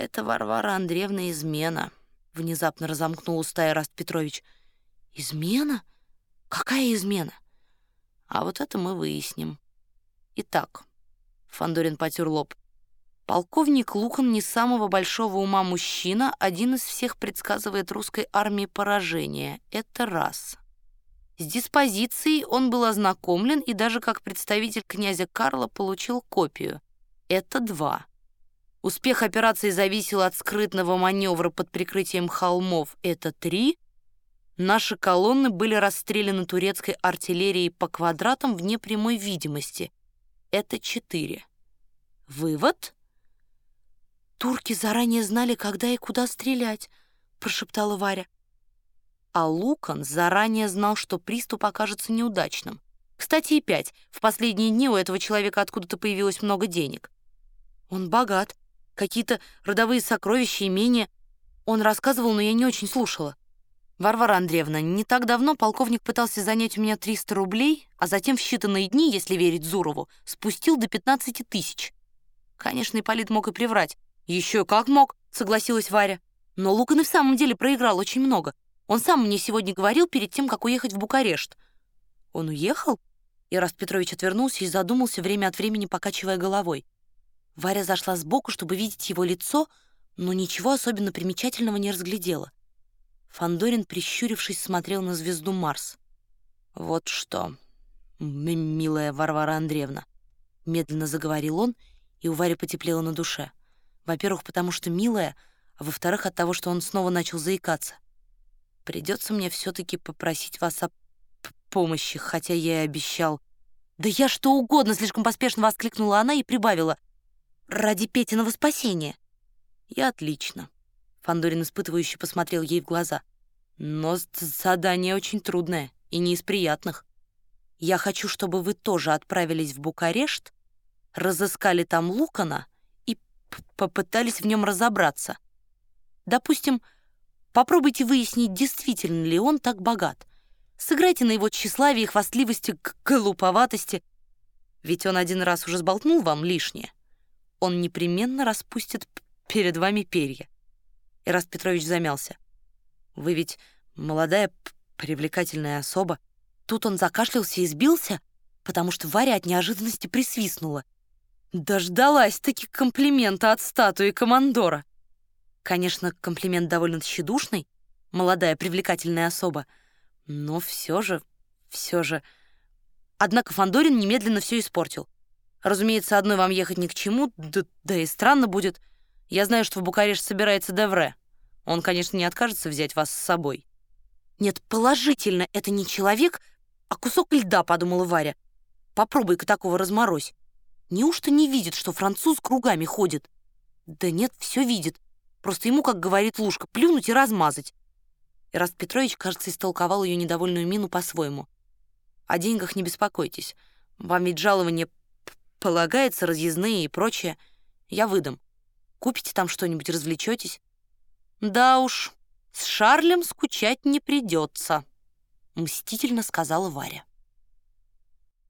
«Это Варвара Андреевна измена», — внезапно разомкнул уста Ираст Петрович. «Измена? Какая измена?» «А вот это мы выясним. Итак», — Фандорин потер лоб, Полковник Лукан не самого большого ума мужчина, один из всех предсказывает русской армии поражение. Это раз. С диспозицией он был ознакомлен и даже как представитель князя Карла получил копию. Это два. Успех операции зависел от скрытного маневра под прикрытием холмов. Это три. Наши колонны были расстреляны турецкой артиллерией по квадратам вне прямой видимости. Это четыре. Вывод — «Турки заранее знали, когда и куда стрелять», — прошептала Варя. А Лукан заранее знал, что приступ окажется неудачным. Кстати, и пять. В последние дни у этого человека откуда-то появилось много денег. Он богат. Какие-то родовые сокровища, имения. Он рассказывал, но я не очень слушала. Варвара Андреевна, не так давно полковник пытался занять у меня 300 рублей, а затем в считанные дни, если верить Зурову, спустил до 15 тысяч. Конечно, Ипполит мог и приврать. «Еще как мог», — согласилась Варя. «Но Лукан и в самом деле проиграл очень много. Он сам мне сегодня говорил перед тем, как уехать в Букарешт». «Он уехал?» Ираст Петрович отвернулся и задумался, время от времени покачивая головой. Варя зашла сбоку, чтобы видеть его лицо, но ничего особенно примечательного не разглядела. Фандорин, прищурившись, смотрел на звезду Марс. «Вот что, милая Варвара Андреевна», — медленно заговорил он, и у Вари потеплело на душе. Во-первых, потому что милая, а во-вторых, от того, что он снова начал заикаться. Придется мне все-таки попросить вас о помощи, хотя я и обещал. «Да я что угодно!» — слишком поспешно воскликнула она и прибавила. «Ради Петиного спасения!» «И отлично!» — Фандорин испытывающе посмотрел ей в глаза. «Но задание очень трудное и не из приятных. Я хочу, чтобы вы тоже отправились в Букарешт, разыскали там Лукана попытались в нем разобраться. Допустим, попробуйте выяснить, действительно ли он так богат. Сыграйте на его тщеславии, хвастливости, глуповатости. Ведь он один раз уже сболтнул вам лишнее. Он непременно распустит перед вами перья. Ираст Петрович замялся. Вы ведь молодая, привлекательная особа. Тут он закашлялся и сбился, потому что Варя от неожиданности присвистнула — Дождалась-таки комплимента от статуи командора. Конечно, комплимент довольно тщедушный, молодая привлекательная особа, но все же, все же... Однако Фандорин немедленно все испортил. Разумеется, одной вам ехать ни к чему, да, да и странно будет. Я знаю, что в Букарешт собирается Девре. Он, конечно, не откажется взять вас с собой. Нет, положительно, это не человек, а кусок льда, подумала Варя. Попробуй-ка такого разморозь. Неужто не видит, что француз кругами ходит? Да нет, все видит. Просто ему, как говорит Лушка, плюнуть и размазать. Ираст Петрович, кажется, истолковал ее недовольную мину по-своему. О деньгах не беспокойтесь. Вам ведь жалование полагается, разъездные и прочее. Я выдам. Купите там что-нибудь, развлечетесь. Да уж, с Шарлем скучать не придется, мстительно сказала Варя.